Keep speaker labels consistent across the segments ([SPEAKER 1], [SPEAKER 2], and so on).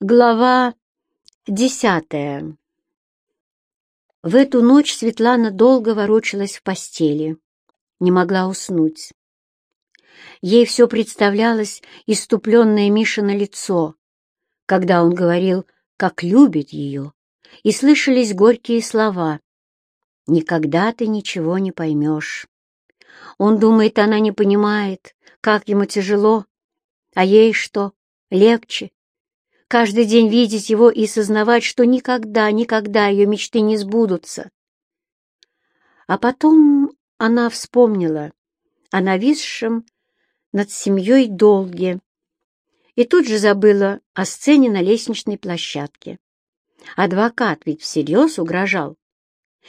[SPEAKER 1] Глава десятая В эту ночь Светлана долго ворочалась в постели, не могла уснуть. Ей все представлялось иступленное Мишино лицо, когда он говорил, как любит ее, и слышались горькие слова «Никогда ты ничего не поймешь». Он думает, она не понимает, как ему тяжело, а ей что, легче, каждый день видеть его и сознавать, что никогда, никогда ее мечты не сбудутся. А потом она вспомнила о нависшем над семьей долге и тут же забыла о сцене на лестничной площадке. Адвокат ведь всерьез угрожал.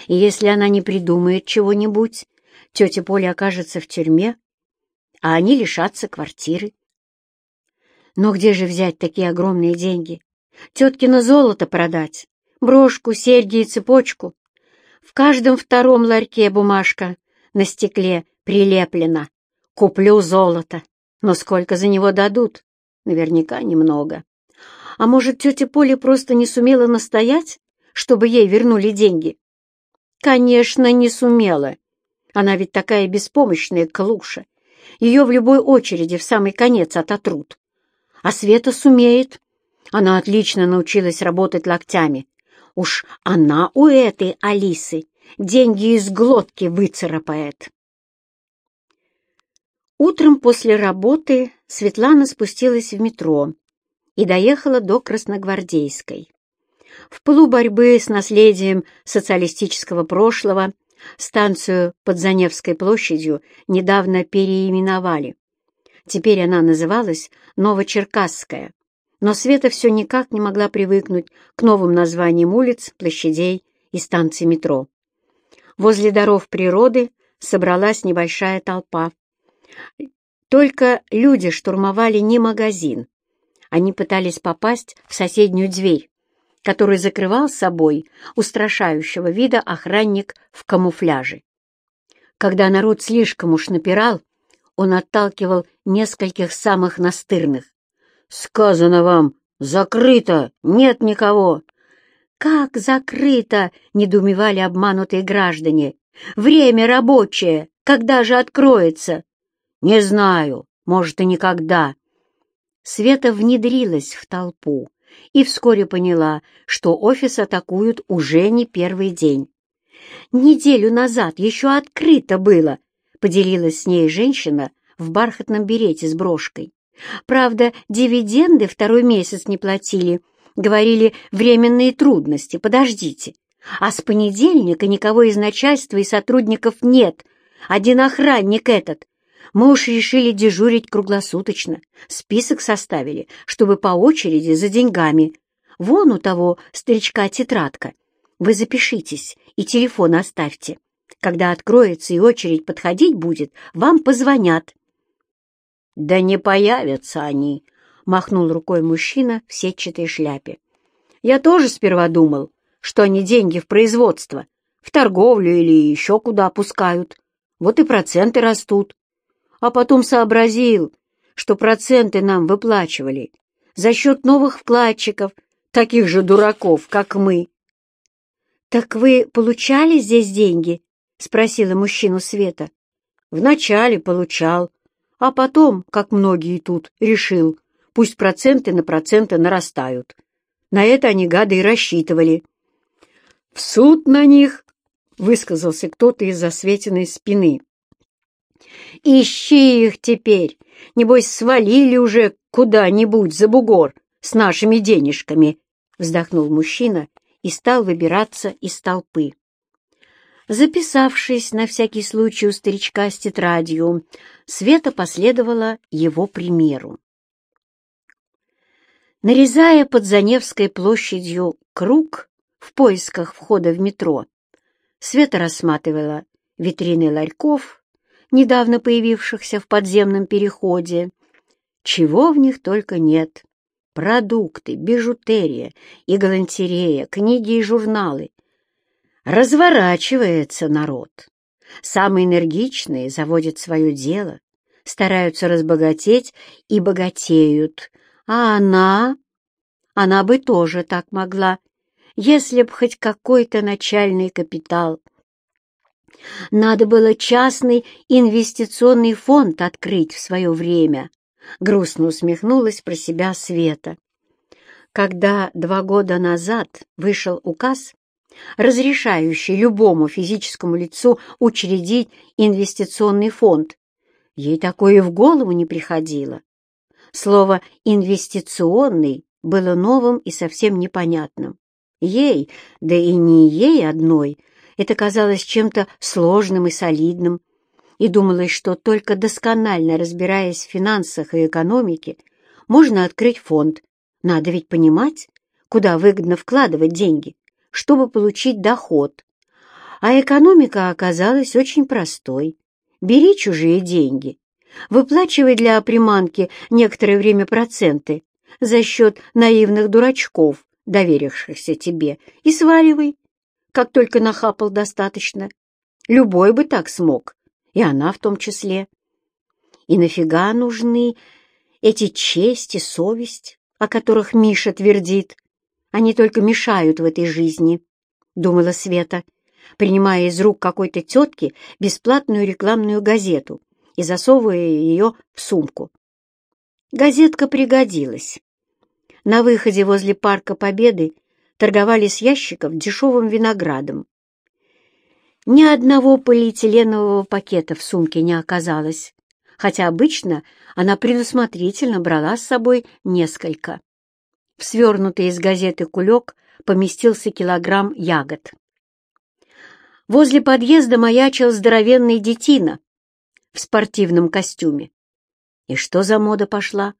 [SPEAKER 1] И если она не придумает чего-нибудь, тетя Поля окажется в тюрьме, а они лишатся квартиры. Но где же взять такие огромные деньги? Теткино золото продать, брошку, серьги и цепочку. В каждом втором ларьке бумажка на стекле прилеплена. Куплю золото, но сколько за него дадут? Наверняка немного. А может, тетя Поля просто не сумела настоять, чтобы ей вернули деньги? Конечно, не сумела. Она ведь такая беспомощная клуша. Ее в любой очереди в самый конец ототрут. А Света сумеет. Она отлично научилась работать локтями. Уж она у этой Алисы деньги из глотки выцарапает. Утром после работы Светлана спустилась в метро и доехала до Красногвардейской. В пылу борьбы с наследием социалистического прошлого станцию под Заневской площадью недавно переименовали. Теперь она называлась Новочеркасская, но Света все никак не могла привыкнуть к новым названиям улиц, площадей и станций метро. Возле даров природы собралась небольшая толпа. Только люди штурмовали не магазин. Они пытались попасть в соседнюю дверь, которую закрывал собой устрашающего вида охранник в камуфляже. Когда народ слишком уж напирал, он отталкивал нескольких самых настырных. «Сказано вам, закрыто, нет никого!» «Как закрыто?» — недоумевали обманутые граждане. «Время рабочее, когда же откроется?» «Не знаю, может, и никогда». Света внедрилась в толпу и вскоре поняла, что офис атакуют уже не первый день. Неделю назад еще открыто было, поделилась с ней женщина в бархатном берете с брошкой. Правда, дивиденды второй месяц не платили, говорили временные трудности, подождите. А с понедельника никого из начальства и сотрудников нет, один охранник этот. Мы уж решили дежурить круглосуточно, список составили, чтобы по очереди за деньгами. Вон у того старичка тетрадка. Вы запишитесь и телефон оставьте. Когда откроется и очередь подходить будет, вам позвонят». «Да не появятся они», — махнул рукой мужчина в сетчатой шляпе. «Я тоже сперва думал, что они деньги в производство, в торговлю или еще куда опускают. Вот и проценты растут. А потом сообразил, что проценты нам выплачивали за счет новых вкладчиков, таких же дураков, как мы». «Так вы получали здесь деньги?» — спросила мужчину Света. «Вначале получал, а потом, как многие тут, решил, пусть проценты на проценты нарастают. На это они, гады, и рассчитывали». «В суд на них!» — высказался кто-то из засветенной спины. «Ищи их теперь! Небось, свалили уже куда-нибудь за бугор с нашими денежками!» — вздохнул мужчина и стал выбираться из толпы. Записавшись на всякий случай у старичка с тетрадью, Света последовала его примеру. Нарезая под Заневской площадью круг в поисках входа в метро, Света рассматривала витрины ларьков, недавно появившихся в подземном переходе. Чего в них только нет. Продукты, бижутерия и галантерея, книги и журналы, Разворачивается народ. Самые энергичные заводят свое дело, стараются разбогатеть и богатеют. А она... она бы тоже так могла, если б хоть какой-то начальный капитал. Надо было частный инвестиционный фонд открыть в свое время, грустно усмехнулась про себя Света. Когда два года назад вышел указ, разрешающий любому физическому лицу учредить инвестиционный фонд, ей такое в голову не приходило. Слово «инвестиционный» было новым и совсем непонятным. Ей, да и не ей одной, это казалось чем-то сложным и солидным, и думалось, что только досконально разбираясь в финансах и экономике, можно открыть фонд. Надо ведь понимать, куда выгодно вкладывать деньги, чтобы получить доход. А экономика оказалась очень простой. Бери чужие деньги, выплачивай для приманки некоторое время проценты за счет наивных дурачков, доверившихся тебе, и сваливай, как только нахапал достаточно. Любой бы так смог, и она в том числе. И нафига нужны эти честь и совесть, о которых Миша твердит? Они только мешают в этой жизни, — думала Света, принимая из рук какой-то тетки бесплатную рекламную газету и засовывая ее в сумку. Газетка пригодилась. На выходе возле Парка Победы торговали с ящиков дешевым виноградом. Ни одного полиэтиленового пакета в сумке не оказалось, хотя обычно она предусмотрительно брала с собой несколько. В свернутый из газеты кулек поместился килограмм ягод. Возле подъезда маячил здоровенный детина в спортивном костюме. И что за мода пошла?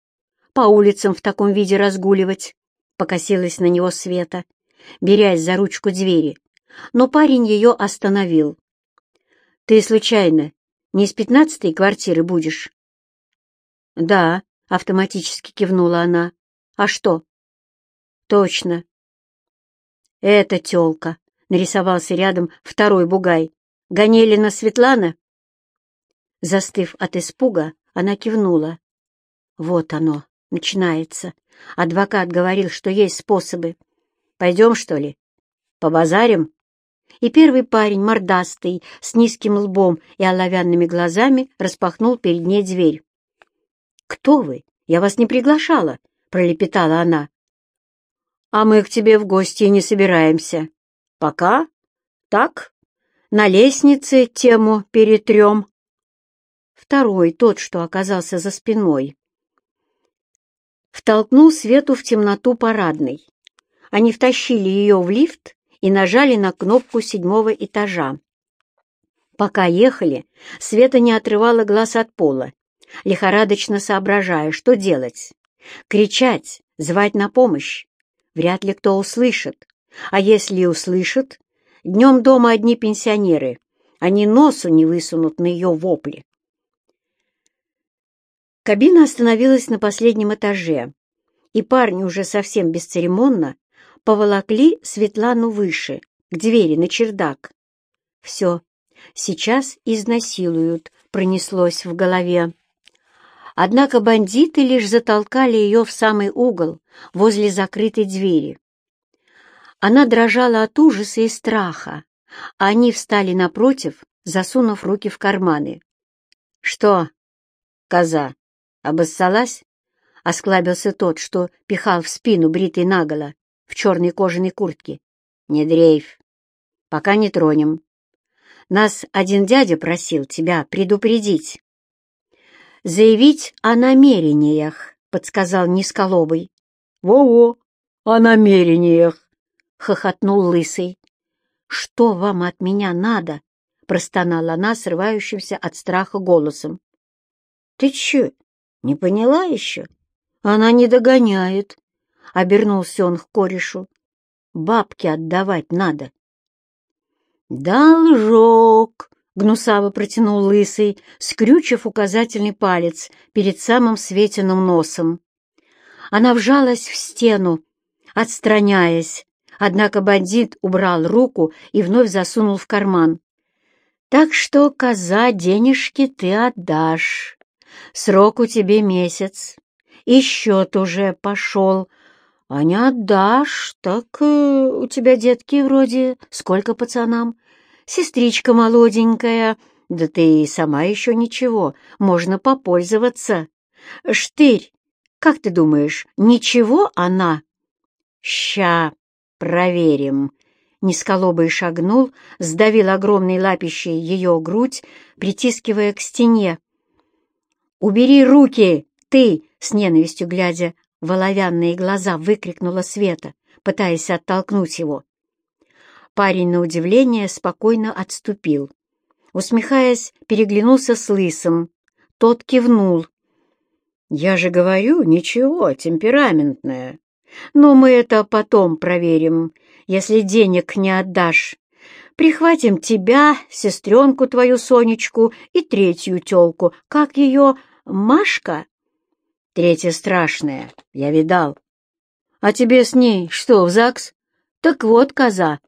[SPEAKER 1] По улицам в таком виде разгуливать? Покосилась на него Света, берясь за ручку двери, но парень ее остановил. «Ты, случайно, не из пятнадцатой квартиры будешь?» «Да», — автоматически кивнула она. «А что?» «Точно». «Это тёлка», — нарисовался рядом второй бугай. «Ганелина Светлана?» Застыв от испуга, она кивнула. «Вот оно, начинается. Адвокат говорил, что есть способы. Пойдем, что ли? Побазарим?» И первый парень, мордастый, с низким лбом и оловянными глазами, распахнул перед ней дверь. «Кто вы? Я вас не приглашала», — пролепетала она. «А мы к тебе в гости не собираемся. Пока? Так? На лестнице тему перетрем». Второй, тот, что оказался за спиной, втолкнул Свету в темноту парадной. Они втащили ее в лифт и нажали на кнопку седьмого этажа. Пока ехали, Света не отрывала глаз от пола, лихорадочно соображая, что делать. Кричать, звать на помощь. Вряд ли кто услышит. А если и услышит, днем дома одни пенсионеры. Они носу не высунут на ее вопли. Кабина остановилась на последнем этаже, и парни уже совсем бесцеремонно поволокли Светлану выше, к двери на чердак. Все, сейчас изнасилуют, пронеслось в голове. Однако бандиты лишь затолкали ее в самый угол, возле закрытой двери. Она дрожала от ужаса и страха, а они встали напротив, засунув руки в карманы. «Что, коза, обоссалась?» — осклабился тот, что пихал в спину бритый наголо в черной кожаной куртке. «Не дрейф. Пока не тронем. Нас один дядя просил тебя предупредить». «Заявить о намерениях», — подсказал Низколобый. «Во-во, о намерениях», — хохотнул Лысый. «Что вам от меня надо?» — простонала она срывающимся от страха голосом. «Ты че, не поняла еще? Она не догоняет. — обернулся он к корешу. «Бабки отдавать надо». «Должок!» — гнусаво протянул лысый, скрючив указательный палец перед самым Светиным носом. Она вжалась в стену, отстраняясь, однако бандит убрал руку и вновь засунул в карман. «Так что, коза, денежки ты отдашь. Срок у тебе месяц, и счет уже пошел, А не отдашь, так э, у тебя детки вроде сколько пацанам? Сестричка молоденькая, да ты и сама еще ничего, можно попользоваться. Штырь, как ты думаешь, ничего она? Ща проверим. Низколобый шагнул, сдавил огромной лапищей ее грудь, притискивая к стене. «Убери руки, ты!» — с ненавистью глядя в оловянные глаза выкрикнула Света, пытаясь оттолкнуть его. Парень, на удивление, спокойно отступил. Усмехаясь, переглянулся с Лысым. Тот кивнул. «Я же говорю, ничего, темпераментная. Но мы это потом проверим, если денег не отдашь. Прихватим тебя, сестренку твою Сонечку и третью тёлку. Как ее? Машка?» Третья страшная, я видал. А тебе с ней что, в ЗАГС? Так вот, коза,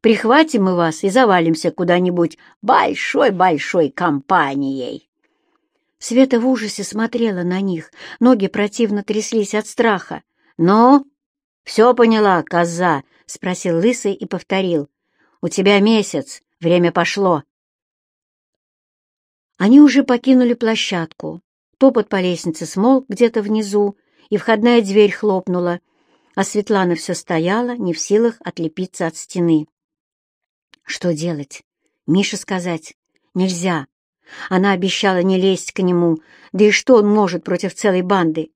[SPEAKER 1] прихватим мы вас и завалимся куда-нибудь большой-большой компанией. Света в ужасе смотрела на них, ноги противно тряслись от страха. «Ну, все поняла, коза?» — спросил Лысый и повторил. «У тебя месяц, время пошло». Они уже покинули площадку. Топот по лестнице смолк где-то внизу, и входная дверь хлопнула, а Светлана все стояла, не в силах отлепиться от стены. Что делать? Мише сказать? Нельзя. Она обещала не лезть к нему, да и что он может против целой банды?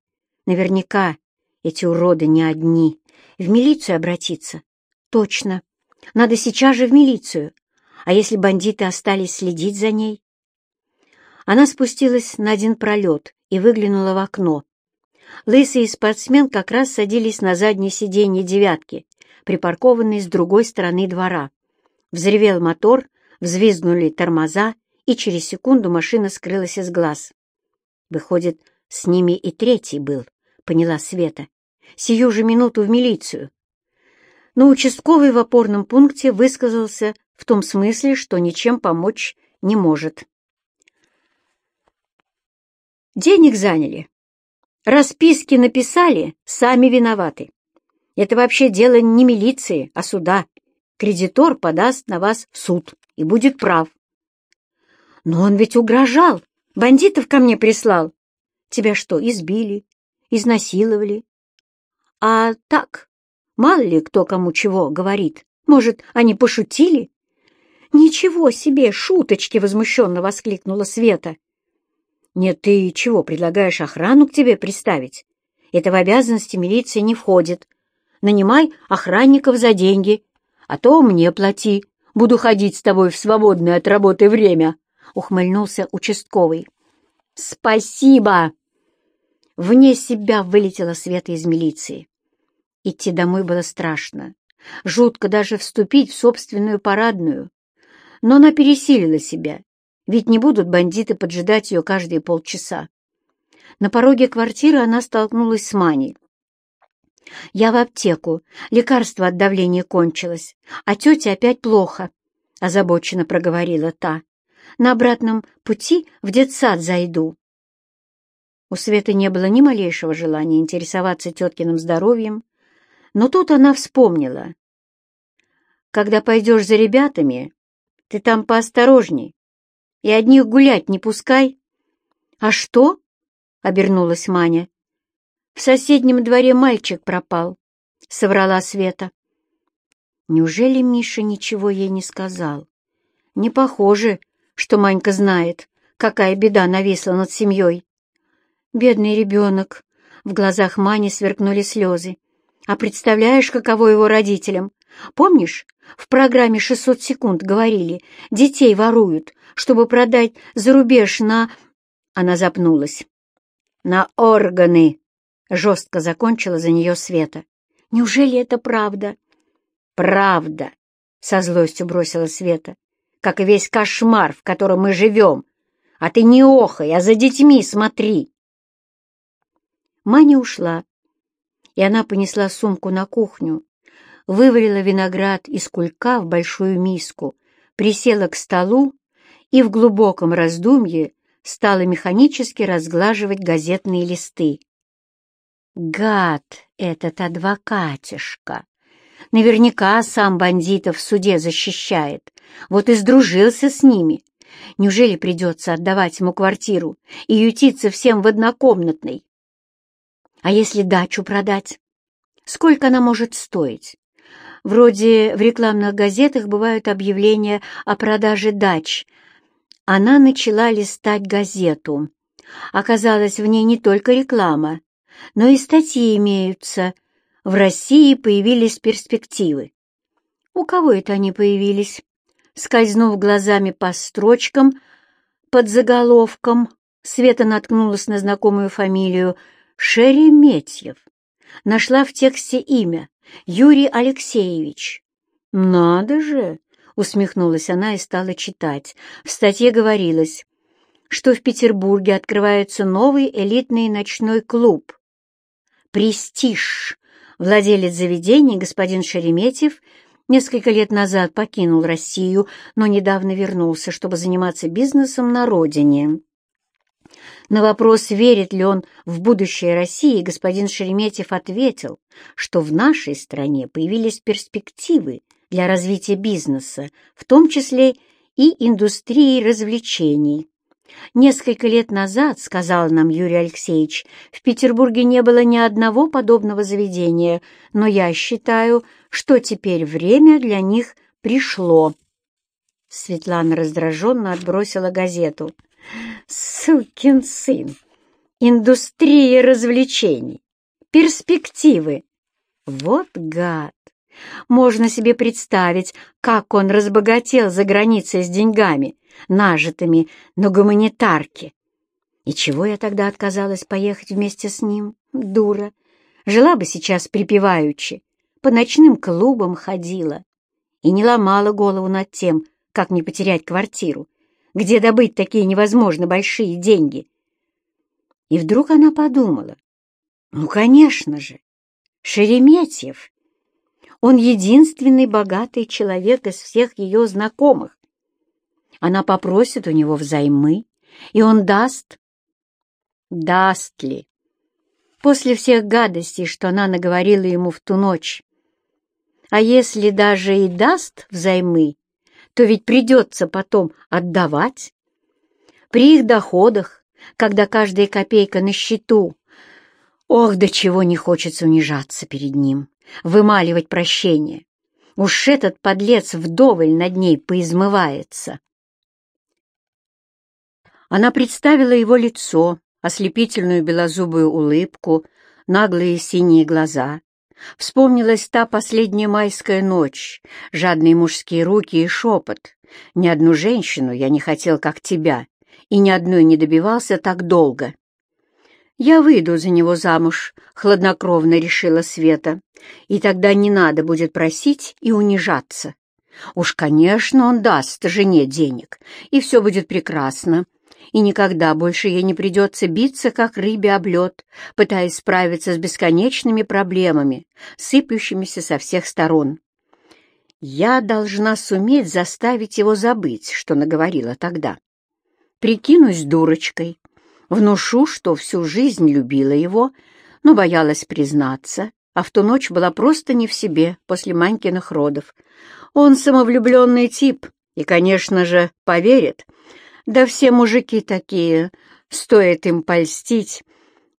[SPEAKER 1] Наверняка эти уроды не одни. В милицию обратиться? Точно. Надо сейчас же в милицию. А если бандиты остались следить за ней? Она спустилась на один пролет и выглянула в окно. Лысый и спортсмен как раз садились на заднее сиденье «девятки», припаркованной с другой стороны двора. Взревел мотор, взвизгнули тормоза, и через секунду машина скрылась из глаз. Выходит, с ними и третий был, поняла Света. Сию же минуту в милицию. Но участковый в опорном пункте высказался в том смысле, что ничем помочь не может. Денег заняли. Расписки написали, сами виноваты. Это вообще дело не милиции, а суда. Кредитор подаст на вас в суд и будет прав. Но он ведь угрожал, бандитов ко мне прислал. Тебя что, избили, изнасиловали? А так, мало ли кто кому чего говорит. Может, они пошутили? Ничего себе, шуточки, возмущенно воскликнула Света. Нет, ты чего, предлагаешь охрану к тебе приставить? Это в обязанности милиции не входит. Нанимай охранников за деньги, а то мне плати. Буду ходить с тобой в свободное от работы время, — ухмыльнулся участковый. Спасибо! Вне себя вылетела Света из милиции. Идти домой было страшно. Жутко даже вступить в собственную парадную. Но она пересилила себя ведь не будут бандиты поджидать ее каждые полчаса. На пороге квартиры она столкнулась с Маней. «Я в аптеку. Лекарство от давления кончилось, а тете опять плохо», — озабоченно проговорила та. «На обратном пути в детсад зайду». У Светы не было ни малейшего желания интересоваться теткиным здоровьем, но тут она вспомнила. «Когда пойдешь за ребятами, ты там поосторожней, и одних гулять не пускай. — А что? — обернулась Маня. — В соседнем дворе мальчик пропал, — соврала Света. Неужели Миша ничего ей не сказал? Не похоже, что Манька знает, какая беда нависла над семьей. Бедный ребенок. В глазах Мани сверкнули слезы. А представляешь, каково его родителям? Помнишь, в программе «600 секунд» говорили, детей воруют, чтобы продать за рубеж на...» Она запнулась. «На органы!» — жестко закончила за нее Света. «Неужели это правда?» «Правда!» — со злостью бросила Света. «Как и весь кошмар, в котором мы живем. А ты не охай, а за детьми смотри!» Маня ушла, и она понесла сумку на кухню, вывалила виноград из кулька в большую миску, присела к столу и в глубоком раздумье стала механически разглаживать газетные листы. Гад этот адвокатишка! Наверняка сам бандитов в суде защищает. Вот и сдружился с ними. Неужели придется отдавать ему квартиру и ютиться всем в однокомнатной? А если дачу продать? Сколько она может стоить? Вроде в рекламных газетах бывают объявления о продаже дач. Она начала листать газету. Оказалось, в ней не только реклама, но и статьи имеются. В России появились перспективы. У кого это они появились? Скользнув глазами по строчкам под заголовком, Света наткнулась на знакомую фамилию Шереметьев. Нашла в тексте имя Юрий Алексеевич. «Надо же!» — усмехнулась она и стала читать. В статье говорилось, что в Петербурге открывается новый элитный ночной клуб. «Престиж». Владелец заведения, господин Шереметьев, несколько лет назад покинул Россию, но недавно вернулся, чтобы заниматься бизнесом на родине. На вопрос, верит ли он в будущее России, господин Шереметьев ответил, что в нашей стране появились перспективы для развития бизнеса, в том числе и индустрии развлечений. Несколько лет назад, сказал нам Юрий Алексеевич, в Петербурге не было ни одного подобного заведения, но я считаю, что теперь время для них пришло. Светлана раздраженно отбросила газету. Сукин сын! Индустрия развлечений! Перспективы! Вот гад! Можно себе представить, как он разбогател за границей с деньгами, нажитыми на гуманитарке. И чего я тогда отказалась поехать вместе с ним? Дура! Жила бы сейчас припеваючи, по ночным клубам ходила и не ломала голову над тем, как не потерять квартиру, где добыть такие невозможно большие деньги. И вдруг она подумала, ну, конечно же, Шереметьев. Он единственный богатый человек из всех ее знакомых. Она попросит у него взаймы, и он даст. Даст ли? После всех гадостей, что она наговорила ему в ту ночь. А если даже и даст взаймы, то ведь придется потом отдавать. При их доходах, когда каждая копейка на счету, ох, до чего не хочется унижаться перед ним, вымаливать прощение. Уж этот подлец вдоволь над ней поизмывается. Она представила его лицо, ослепительную белозубую улыбку, наглые синие глаза, Вспомнилась та последняя майская ночь, жадные мужские руки и шепот. Ни одну женщину я не хотел, как тебя, и ни одной не добивался так долго. «Я выйду за него замуж», — хладнокровно решила Света, «и тогда не надо будет просить и унижаться. Уж, конечно, он даст жене денег, и все будет прекрасно, и никогда больше ей не придется биться, как рыбе об лед, пытаясь справиться с бесконечными проблемами, сыплющимися со всех сторон. Я должна суметь заставить его забыть, что наговорила тогда. Прикинусь дурочкой, внушу, что всю жизнь любила его, но боялась признаться, а в ту ночь была просто не в себе после Манькиных родов. Он самовлюбленный тип и, конечно же, поверит, да все мужики такие, стоит им польстить.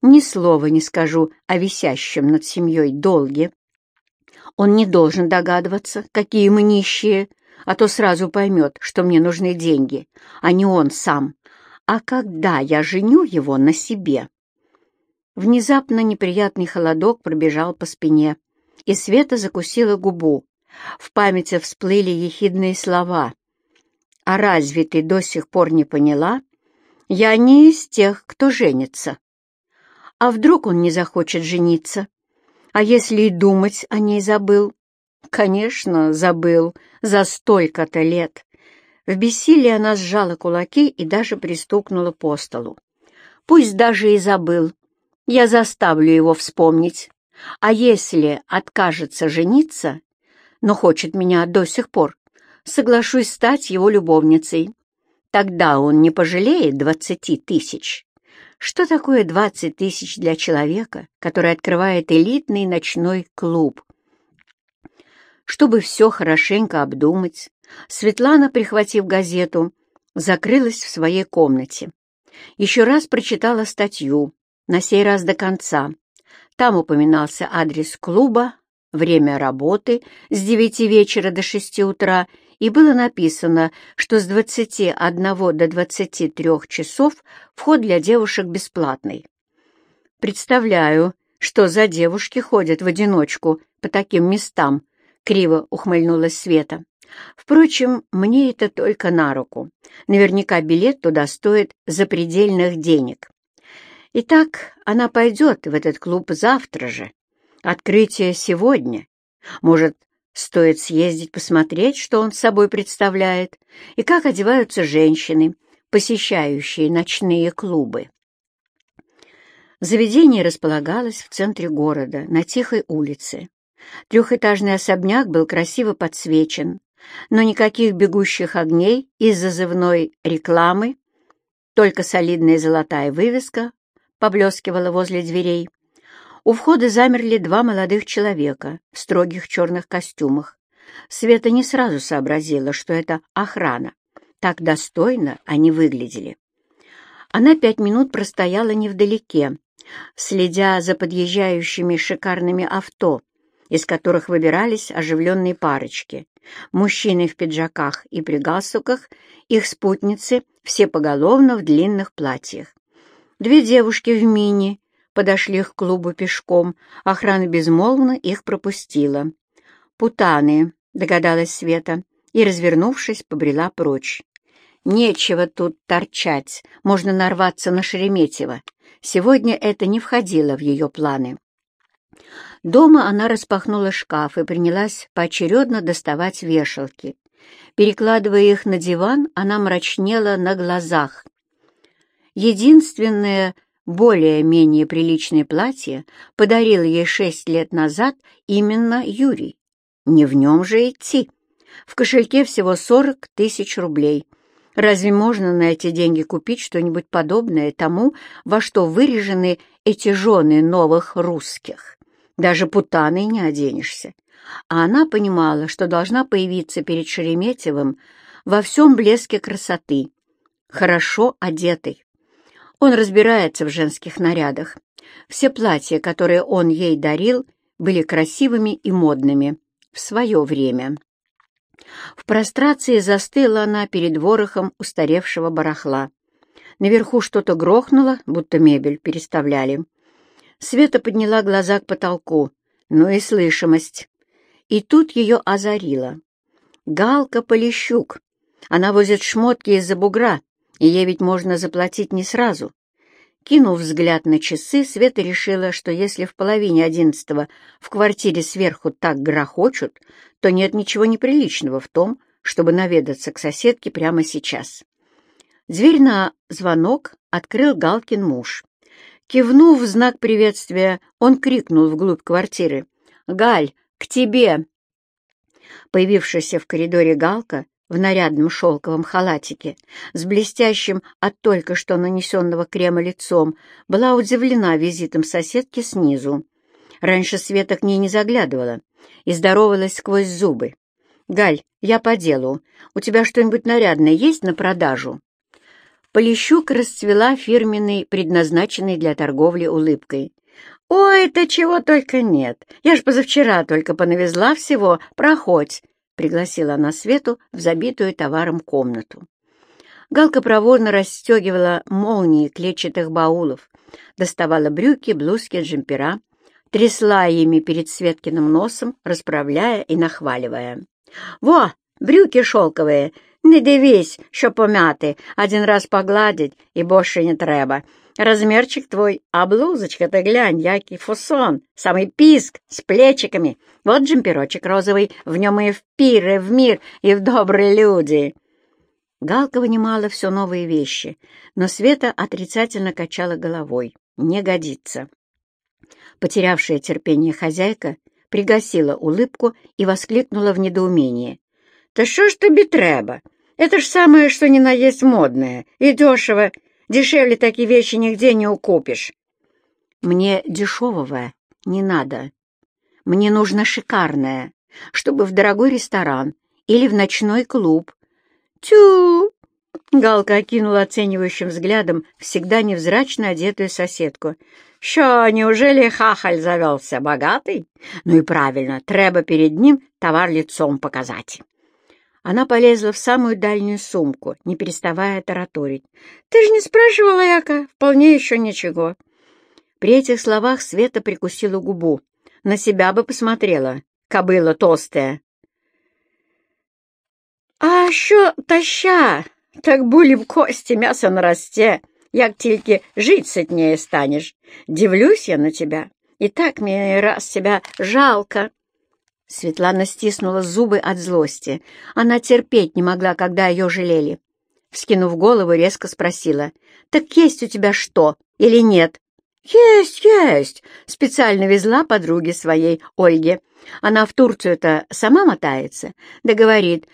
[SPEAKER 1] Ни слова не скажу о висящем над семьей долге. Он не должен догадываться, какие мы нищие, а то сразу поймет, что мне нужны деньги, а не он сам. А когда я женю его на себе? Внезапно неприятный холодок пробежал по спине, и Света закусила губу. В памяти всплыли ехидные слова — а разве ты до сих пор не поняла? Я не из тех, кто женится. А вдруг он не захочет жениться? А если и думать о ней забыл? Конечно, забыл, за столько-то лет. В бессилии она сжала кулаки и даже пристукнула по столу. Пусть даже и забыл. Я заставлю его вспомнить. А если откажется жениться, но хочет меня до сих пор, соглашусь стать его любовницей. Тогда он не пожалеет двадцати тысяч. Что такое 20 тысяч для человека, который открывает элитный ночной клуб? Чтобы все хорошенько обдумать, Светлана, прихватив газету, закрылась в своей комнате. Еще раз прочитала статью, на сей раз до конца. Там упоминался адрес клуба, время работы с 9 вечера до 6 утра, и было написано, что с 21 до 23 часов вход для девушек бесплатный. Представляю, что за девушки ходят в одиночку по таким местам, криво ухмыльнулась Света. Впрочем, мне это только на руку. Наверняка билет туда стоит запредельных денег. Итак, она пойдет в этот клуб завтра же. Открытие сегодня. Может, стоит съездить посмотреть, что он собой представляет, и как одеваются женщины, посещающие ночные клубы. Заведение располагалось в центре города, на тихой улице. Трехэтажный особняк был красиво подсвечен, но никаких бегущих огней из зазывной рекламы, только солидная золотая вывеска поблескивала возле дверей. У входа замерли два молодых человека в строгих черных костюмах. Света не сразу сообразила, что это охрана. Так достойно они выглядели. Она пять минут простояла невдалеке, следя за подъезжающими шикарными авто, из которых выбирались оживленные парочки. Мужчины в пиджаках и при галстуках, их спутницы все поголовно в длинных платьях. Две девушки в мини подошли к клубу пешком, охрана безмолвно их пропустила. «Путаны», — догадалась Света, и, развернувшись, побрела прочь. «Нечего тут торчать, можно нарваться на Шереметьево. Сегодня это не входило в ее планы». Дома она распахнула шкаф и принялась поочередно доставать вешалки. Перекладывая их на диван, она мрачнела на глазах. Единственное более-менее приличное платье подарил ей шесть лет назад именно Юрий. Не в нем же идти. В кошельке всего сорок тысяч рублей. Разве можно на эти деньги купить что-нибудь подобное тому, во что вырежены эти жены новых русских? Даже путаной не оденешься. А она понимала, что должна появиться перед Шереметьевым во всем блеске красоты, хорошо одетой. Он разбирается в женских нарядах. Все платья, которые он ей дарил, были красивыми и модными в свое время. В прострации застыла она перед ворохом устаревшего барахла. Наверху что-то грохнуло, будто мебель переставляли. Света подняла глаза к потолку. Ну и слышимость. И тут ее озарило. Галка Полищук. Она возит шмотки из-за бугра, и ей ведь можно заплатить не сразу. Кинув взгляд на часы, Света решила, что если в половине одиннадцатого в квартире сверху так грохочут, то нет ничего неприличного в том, чтобы наведаться к соседке прямо сейчас. Дверь на звонок открыл Галкин муж. Кивнув в знак приветствия, он крикнул вглубь квартиры. «Галь, к тебе!» Появившаяся в коридоре Галка в нарядном шелковом халатике с блестящим от только что нанесенного крема лицом была удивлена визитом соседки снизу. Раньше Света к ней не заглядывала и здоровалась сквозь зубы. «Галь, я по делу. У тебя что-нибудь нарядное есть на продажу?» Полищук расцвела фирменной, предназначенной для торговли улыбкой. «Ой, это чего только нет! Я ж позавчера только понавезла всего, проходь!» — пригласила она Свету в забитую товаром комнату. Галка проворно расстегивала молнии клетчатых баулов, доставала брюки, блузки, джемпера, трясла ими перед Светкиным носом, расправляя и нахваливая. «Во, брюки шелковые! Не дивись, що помяти, один раз погладить і більше не треба. Размерчик твой, а блузочка ты глянь, який фусон, самый писк, с плечиками. Вот джемперочек розовый, в нем и в пир, и в мир, и в добрые люди. Галка вынимала все новые вещи, но Света отрицательно качала головой. Не годится. Потерявшая терпение хозяйка пригасила улыбку и воскликнула в недоумении. «Та що ж тобі треба? Это ж самое, что ни на есть модное и дешево. Дешевле такие вещи нигде не укупишь. Мне дешевого не надо. Мне нужно шикарное, чтобы в дорогой ресторан или в ночной клуб. Тю! Галка окинула оценивающим взглядом всегда невзрачно одетую соседку. «Що, неужели хахаль завелся? Богатый? Ну и правильно, треба перед ним товар лицом показать». Она полезла в самую дальнюю сумку, не переставая тараторить. «Ты же не спрашивала, Яка? Вполне еще ничего». При этих словах Света прикусила губу. На себя бы посмотрела, кобыла толстая. «А що таща? Так були в кости, мясо нарасте, як тільки жить сытнее станешь. Дивлюсь я на тебя, и так мне раз тебя жалко». Светлана стиснула зубы от злости. Она терпеть не могла, когда ее жалели. Вскинув голову, резко спросила, «Так есть у тебя что или нет?» «Есть, есть!» — специально везла подруге своей, Ольге. Она в Турцию-то сама мотается, да говорит,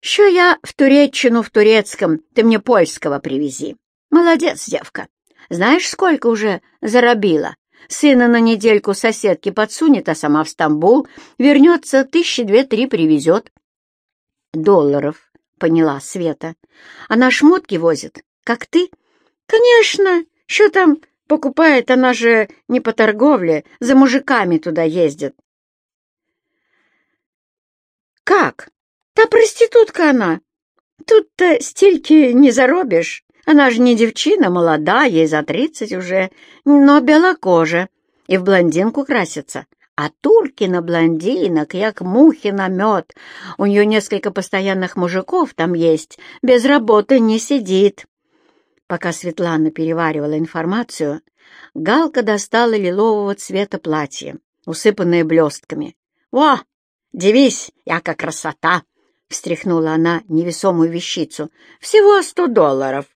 [SPEAKER 1] «Що я в Туреччину в турецком, ты мне польского привези». Молодец, девка. Знаешь, сколько уже заробила? Сына на недельку соседки подсунет, а сама в Стамбул. Вернется, тысячи две-три привезет. Долларов, поняла Света. Она шмотки возит, как ты? Конечно, что там покупает, она же не по торговле, за мужиками туда ездит. Как? Та проститутка она. Тут-то стильки не заробишь. Она же не девчина, молода, ей за тридцать уже, но белокожа, и в блондинку красится. А турки на блондинок, як мухи на мед. У нее несколько постоянных мужиков там есть, без работы не сидит. Пока Светлана переваривала информацию, Галка достала лилового цвета платье, усыпанное блестками. «Во, девись, яка красота!» — встряхнула она невесомую вещицу. «Всего сто долларов!»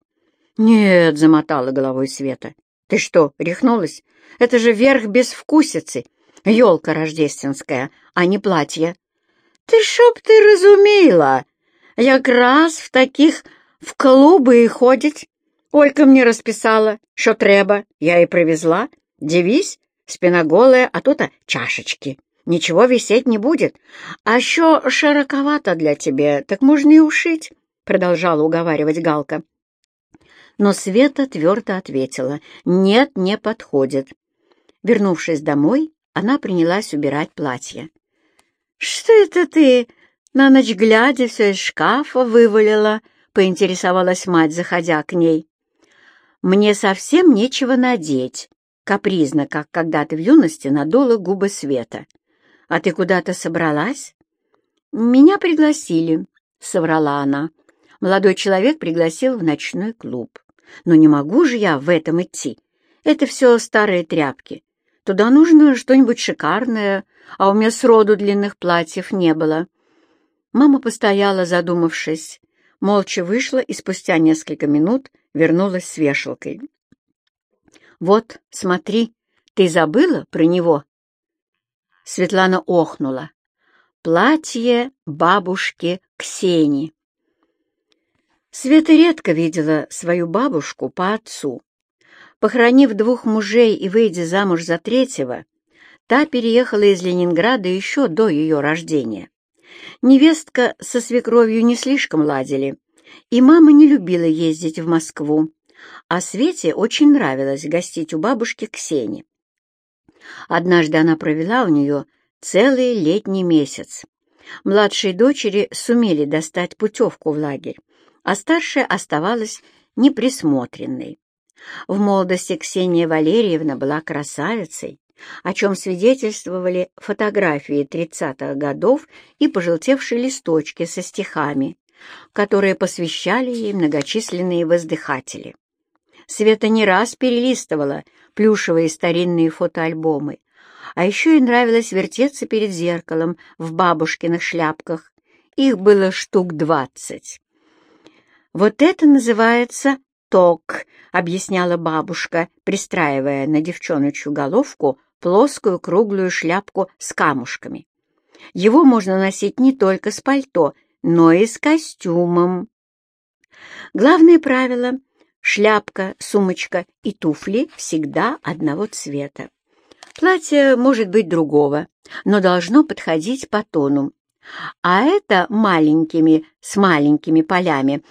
[SPEAKER 1] «Нет», — замотала головой Света. «Ты что, рехнулась? Это же верх безвкусицы, елка рождественская, а не платье». «Ты чтоб ты разумела, якраз в таких в клубы и ходить. Олька мне расписала, что треба, я и привезла. Девись, спина голая, а то-то чашечки. Ничего висеть не будет. А еще широковато для тебя, так можно и ушить», — продолжала уговаривать Галка. Но Света твердо ответила, «Нет, не подходит». Вернувшись домой, она принялась убирать платье. «Что это ты на ночь глядя все из шкафа вывалила?» — поинтересовалась мать, заходя к ней. «Мне совсем нечего надеть», — капризно, как когда-то в юности надула губы Света. «А ты куда-то собралась?» «Меня пригласили», — соврала она. Молодой человек пригласил в ночной клуб. Но не могу же я в этом идти. Это все старые тряпки. Туда нужно что-нибудь шикарное, а у меня сроду длинных платьев не было. Мама постояла, задумавшись, молча вышла и спустя несколько минут вернулась с вешалкой. «Вот, смотри, ты забыла про него?» Светлана охнула. «Платье бабушки Ксении». Света редко видела свою бабушку по отцу. Похоронив двух мужей и выйдя замуж за третьего, та переехала из Ленинграда еще до ее рождения. Невестка со свекровью не слишком ладили, и мама не любила ездить в Москву, а Свете очень нравилось гостить у бабушки Ксении. Однажды она провела у нее целый летний месяц. Младшие дочери сумели достать путевку в лагерь, а старшая оставалась неприсмотренной. В молодости Ксения Валерьевна была красавицей, о чем свидетельствовали фотографии 30-х годов и пожелтевшие листочки со стихами, которые посвящали ей многочисленные воздыхатели. Света не раз перелистывала плюшевые старинные фотоальбомы, а еще ей нравилось вертеться перед зеркалом в бабушкиных шляпках. Их было штук двадцать. «Вот это называется ток», — объясняла бабушка, пристраивая на девчоночью головку плоскую круглую шляпку с камушками. Его можно носить не только с пальто, но и с костюмом. Главное правило шляпка, сумочка и туфли всегда одного цвета. Платье может быть другого, но должно подходить по тону. А это маленькими, с маленькими полями.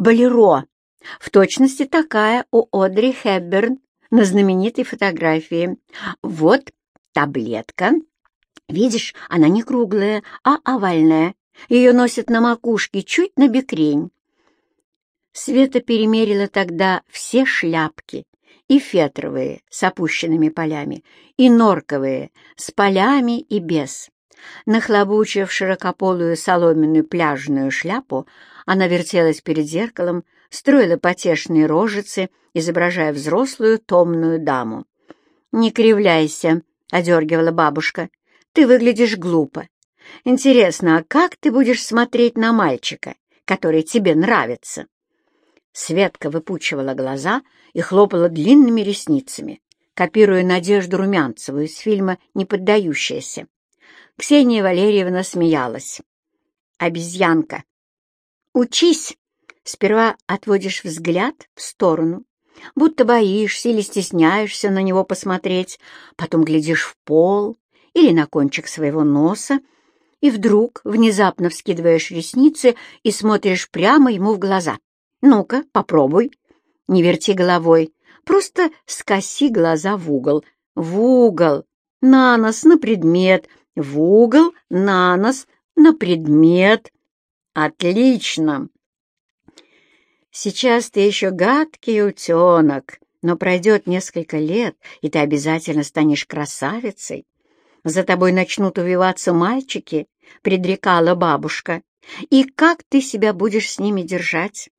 [SPEAKER 1] Болеро. В точности такая у Одри Хепберн на знаменитой фотографии. Вот таблетка. Видишь, она не круглая, а овальная. Ее носят на макушке, чуть на бекрень. Света перемерила тогда все шляпки, и фетровые с опущенными полями, и норковые с полями и без. Нахлобучив широкополую соломенную пляжную шляпу, она вертелась перед зеркалом, строила потешные рожицы, изображая взрослую томную даму. «Не кривляйся», — одергивала бабушка, — «ты выглядишь глупо. Интересно, а как ты будешь смотреть на мальчика, который тебе нравится?» Светка выпучивала глаза и хлопала длинными ресницами, копируя Надежду Румянцеву из фильма «Неподдающаяся». Ксения Валерьевна смеялась. «Обезьянка! Учись!» Сперва отводишь взгляд в сторону, будто боишься или стесняешься на него посмотреть, потом глядишь в пол или на кончик своего носа, и вдруг внезапно вскидываешь ресницы и смотришь прямо ему в глаза. Ну-ка, попробуй. Не верти головой, просто скоси глаза в угол. В угол, на нос, на предмет, в угол, на нос, на предмет. Отлично! Сейчас ты еще гадкий утенок, но пройдет несколько лет, и ты обязательно станешь красавицей. За тобой начнут увиваться мальчики, — предрекала бабушка. И как ты себя будешь с ними держать?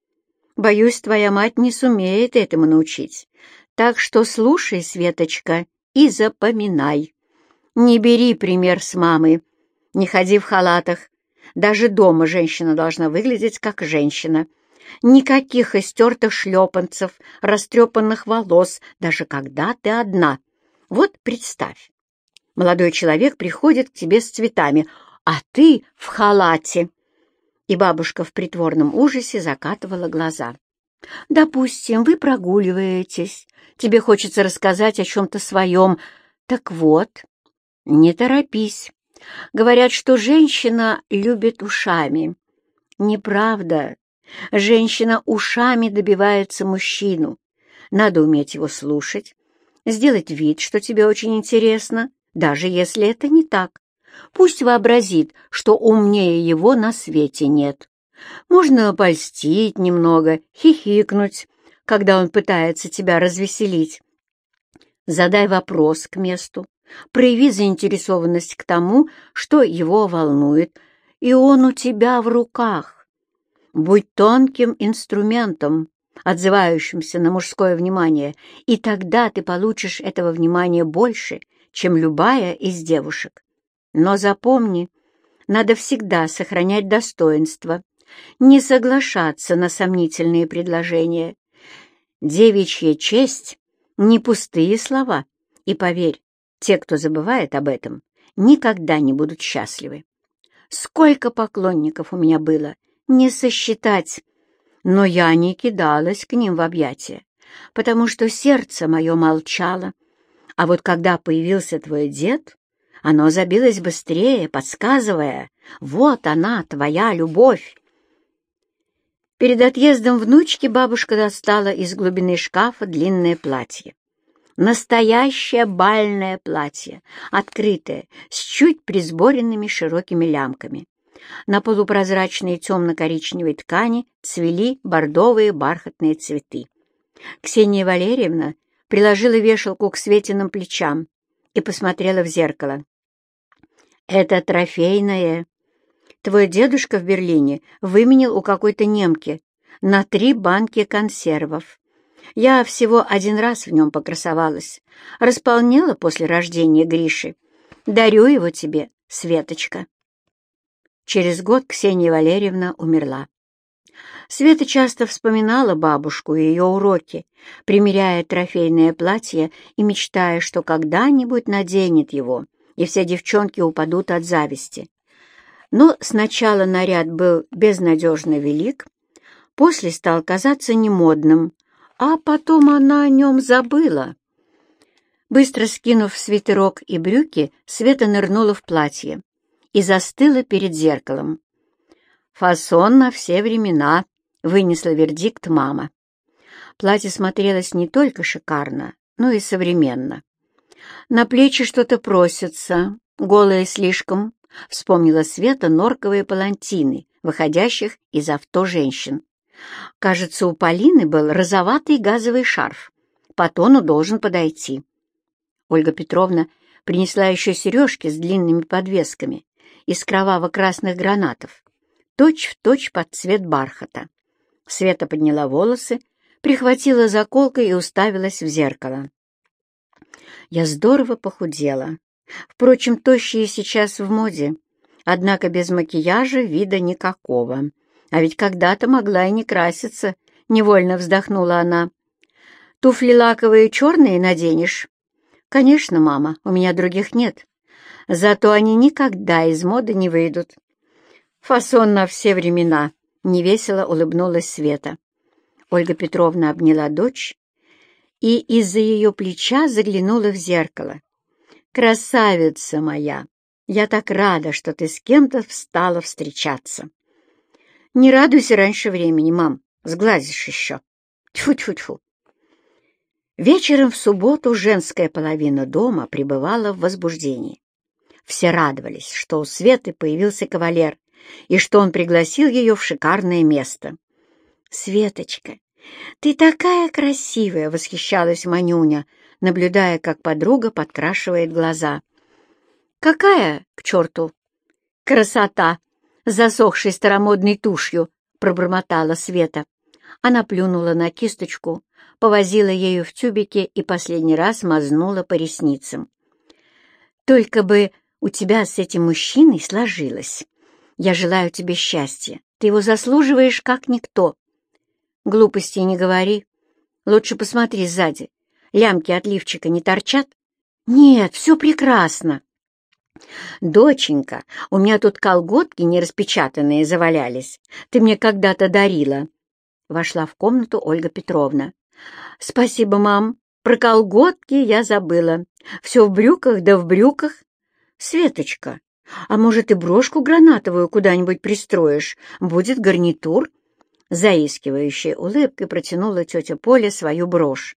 [SPEAKER 1] Боюсь, твоя мать не сумеет этому научить. Так что слушай, Светочка, и запоминай. Не бери пример с мамы, не ходи в халатах. Даже дома женщина должна выглядеть как женщина. Никаких истертых шлепанцев, растрепанных волос, даже когда ты одна. Вот представь, молодой человек приходит к тебе с цветами, а ты в халате и бабушка в притворном ужасе закатывала глаза. «Допустим, вы прогуливаетесь, тебе хочется рассказать о чем-то своем. Так вот, не торопись. Говорят, что женщина любит ушами. Неправда. Женщина ушами добивается мужчину. Надо уметь его слушать, сделать вид, что тебе очень интересно, даже если это не так. Пусть вообразит, что умнее его на свете нет. Можно польстить немного, хихикнуть, когда он пытается тебя развеселить. Задай вопрос к месту, прояви заинтересованность к тому, что его волнует, и он у тебя в руках. Будь тонким инструментом, отзывающимся на мужское внимание, и тогда ты получишь этого внимания больше, чем любая из девушек. Но запомни, надо всегда сохранять достоинство, не соглашаться на сомнительные предложения. Девичья честь — не пустые слова, и поверь, те, кто забывает об этом, никогда не будут счастливы. Сколько поклонников у меня было, не сосчитать, но я не кидалась к ним в объятия, потому что сердце мое молчало. А вот когда появился твой дед, оно забилось быстрее, подсказывая, «Вот она, твоя любовь!» Перед отъездом внучки бабушка достала из глубины шкафа длинное платье. Настоящее бальное платье, открытое, с чуть присборенными широкими лямками. На полупрозрачной темно-коричневой ткани цвели бордовые бархатные цветы. Ксения Валерьевна приложила вешалку к Светиным плечам и посмотрела в зеркало. «Это трофейное. Твой дедушка в Берлине выменил у какой-то немки на три банки консервов. Я всего один раз в нем покрасовалась. Располнела после рождения Гриши. Дарю его тебе, Светочка». Через год Ксения Валерьевна умерла. Света часто вспоминала бабушку и ее уроки, примеряя трофейное платье и мечтая, что когда-нибудь наденет его — и все девчонки упадут от зависти. Но сначала наряд был безнадежно велик, после стал казаться немодным, а потом она о нем забыла. Быстро скинув свитерок и брюки, Света нырнула в платье и застыла перед зеркалом. «Фасон на все времена», — вынесла вердикт мама. Платье смотрелось не только шикарно, но и современно. На плечи что-то просится, голое слишком, вспомнила Света норковые палантины, выходящих из авто женщин. Кажется, у Полины был розоватый газовый шарф. По тону должен подойти. Ольга Петровна принесла еще сережки с длинными подвесками из кроваво-красных гранатов, точь-в-точь точь под цвет бархата. Света подняла волосы, прихватила заколкой и уставилась в зеркало. Я здорово похудела. Впрочем, тощие сейчас в моде, однако без макияжа вида никакого. А ведь когда-то могла и не краситься, — невольно вздохнула она. «Туфли лаковые черные наденешь?» «Конечно, мама, у меня других нет. Зато они никогда из моды не выйдут». «Фасон на все времена», — невесело улыбнулась Света. Ольга Петровна обняла дочь и из-за ее плеча заглянула в зеркало. «Красавица моя! Я так рада, что ты с кем-то встала встречаться!» Не радуйся раньше времени, мам, сглазишь еще. Тьфу-тьфу-тьфу. Вечером в субботу женская половина дома пребывала в возбуждении. Все радовались, что у Светы появился кавалер и что он пригласил ее в шикарное место. «Светочка, ты такая красивая!» — восхищалась Манюня, наблюдая, как подруга подкрашивает глаза. «Какая, к черту, красота!» Засохшей старомодной тушью, пробормотала Света. Она плюнула на кисточку, повозила ею в тюбике и последний раз мазнула по ресницам. «Только бы у тебя с этим мужчиной сложилось. Я желаю тебе счастья. Ты его заслуживаешь, как никто. Глупости не говори. Лучше посмотри сзади. Лямки от лифчика не торчат? Нет, все прекрасно. «Доченька, у меня тут колготки нераспечатанные завалялись. Ты мне когда-то дарила». Вошла в комнату Ольга Петровна. «Спасибо, мам. Про колготки я забыла. Все в брюках да в брюках. Светочка, а может и брошку гранатовую куда-нибудь пристроишь? Будет гарнитур?» Заискивающей улыбкой протянула тетя Поля свою брошь.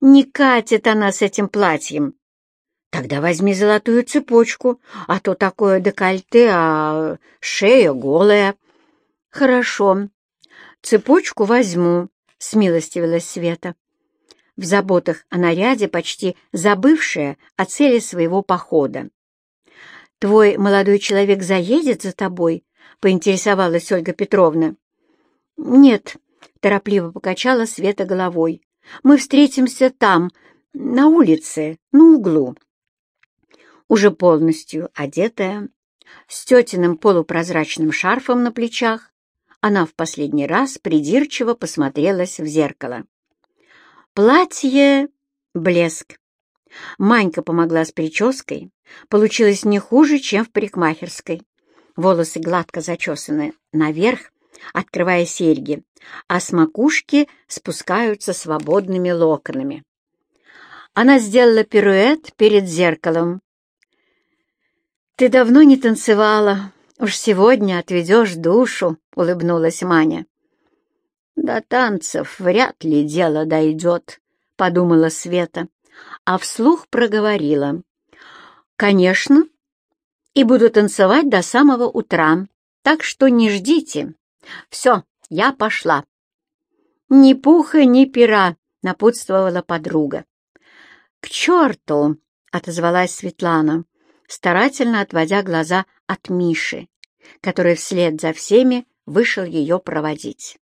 [SPEAKER 1] «Не катит она с этим платьем. Тогда возьми золотую цепочку, а то такое декольте, а шея голая. Хорошо, цепочку возьму, смилостивилась Света. В заботах о наряде почти забывшая о цели своего похода. «Твой молодой человек заедет за тобой?» — поинтересовалась Ольга Петровна. «Нет», — торопливо покачала Света головой. «Мы встретимся там, на улице, на углу» уже полностью одетая, с тетиным полупрозрачным шарфом на плечах, она в последний раз придирчиво посмотрелась в зеркало. Платье — блеск. Манька помогла с прической, получилось не хуже, чем в парикмахерской. Волосы гладко зачесаны наверх, открывая серьги, а с макушки спускаются свободными локонами. Она сделала пируэт перед зеркалом, «Ты давно не танцевала. Уж сегодня отведешь душу», — улыбнулась Маня. «До танцев вряд ли дело дойдет», — подумала Света, а вслух проговорила. «Конечно, и буду танцевать до самого утра, так что не ждите. Все, я пошла». «Ни пуха, ни пера», — напутствовала подруга. «К черту!» — отозвалась Светлана старательно отводя глаза от Миши, который вслед за всеми вышел ее проводить.